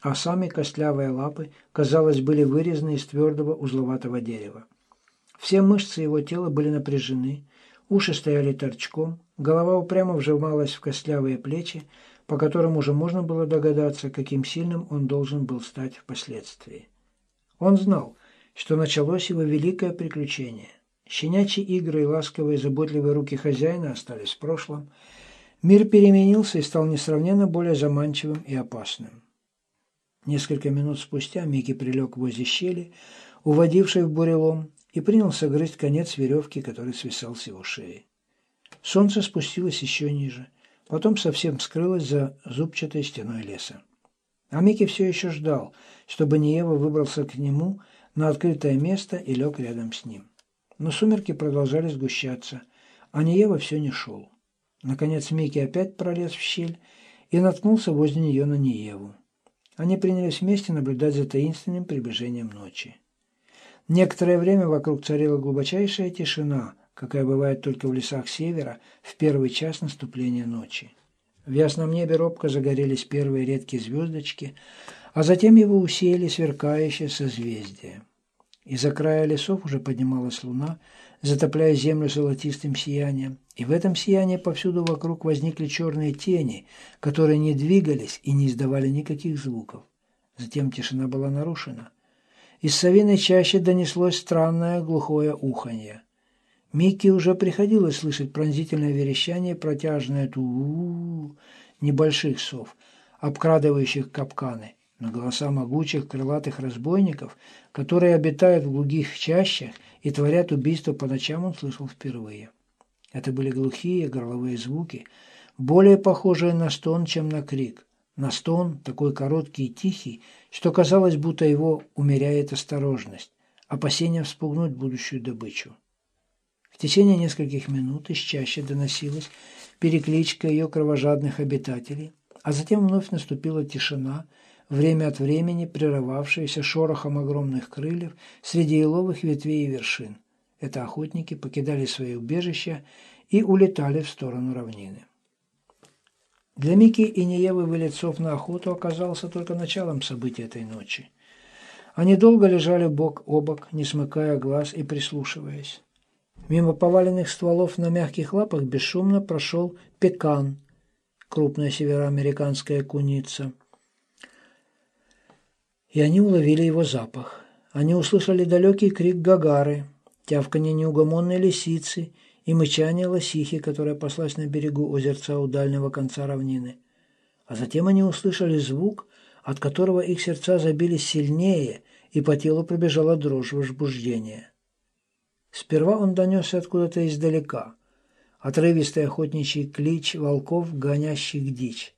а сами костлявые лапы, казалось, были вырезаны из твердого узловатого дерева. Все мышцы его тела были напряжены, уши стояли торчком, голова упрямо вжималась в костлявые плечи, по которым уже можно было догадаться, каким сильным он должен был стать впоследствии. Он знал, что началось его великое приключение. Щенячьи игры и ласковые заботливые руки хозяина остались в прошлом. Мир переменился и стал несравненно более заманчивым и опасным. Несколько минут спустя Микки прилег возле щели, уводившей в бурелом, и принялся грызть конец веревки, который свисал с его шеи. Солнце спустилось еще ниже, потом совсем скрылось за зубчатой стеной леса. А Микки все еще ждал, чтобы Ниева выбрался к нему на открытое место и лег рядом с ним. Но сумерки продолжали сгущаться, а Ниева все не шел. Наконец Микки опять пролез в щель и наткнулся возле нее на Ниеву. Они принялись вместе наблюдать за таинственным приближением ночи. Некоторое время вокруг царила глубочайшая тишина, какая бывает только в лесах севера в первый час наступления ночи. В ясном небе робко загорелись первые редкие звездочки, а затем его усеяли сверкающие созвездия. Из-за края лесов уже поднималась луна, затопляя землю золотистым сиянием, и в этом сиянии повсюду вокруг возникли черные тени, которые не двигались и не издавали никаких звуков. Затем тишина была нарушена – из совиной чаще донеслось странное глухое уханье. Микки уже приходилось слышать пронзительное верещание, протяжное ту небольших сов, обкрадывающих капканы, но голоса могучих крылатых разбойников, которые обитают в глухих чащах и творят убийства по ночам, он слышал впервые. Это были глухие горловые звуки, более похожие на стон, чем на крик – на стон, такой короткий и тихий, что казалось, будто его умеряет осторожность, опасение вспугнуть будущую добычу. В течение нескольких минут из чаще доносилась перекличка ее кровожадных обитателей, а затем вновь наступила тишина, время от времени прерывавшаяся шорохом огромных крыльев среди еловых ветвей и вершин. Это охотники покидали свои убежища и улетали в сторону равнины. Для Мики и Неевы вылет на охоту оказался только началом событий этой ночи. Они долго лежали бок о бок, не смыкая глаз и прислушиваясь. Мимо поваленных стволов на мягких лапах бесшумно прошел пекан, крупная североамериканская куница. И они уловили его запах. Они услышали далекий крик гагары, тявканье неугомонной лисицы – и мычание лосихи, которая паслась на берегу озерца у дальнего конца равнины. А затем они услышали звук, от которого их сердца забились сильнее, и по телу пробежала дрожь возбуждения. Сперва он донесся откуда-то издалека. Отрывистый охотничий клич волков, гонящих дичь.